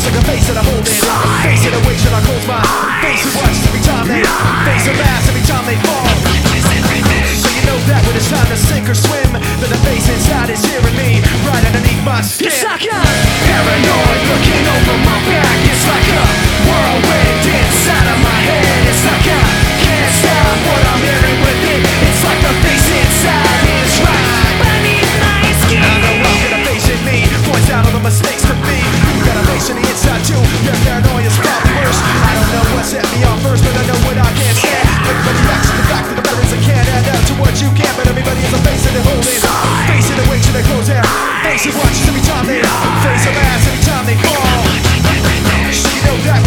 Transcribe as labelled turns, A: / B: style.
A: Like a
B: face
A: that
B: I hold in, Face it awake that I close my eyes. Face who watches every time they Face a mask every time they Face it watches every time they face a ass every time they fall. She knows that